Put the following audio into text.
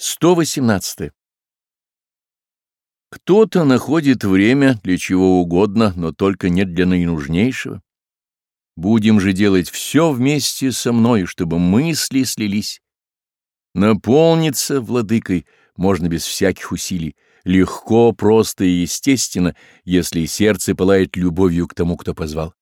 118. Кто-то находит время для чего угодно, но только не для наинужнейшего. Будем же делать все вместе со мной, чтобы мысли слились. Наполниться владыкой можно без всяких усилий, легко, просто и естественно, если сердце пылает любовью к тому, кто позвал.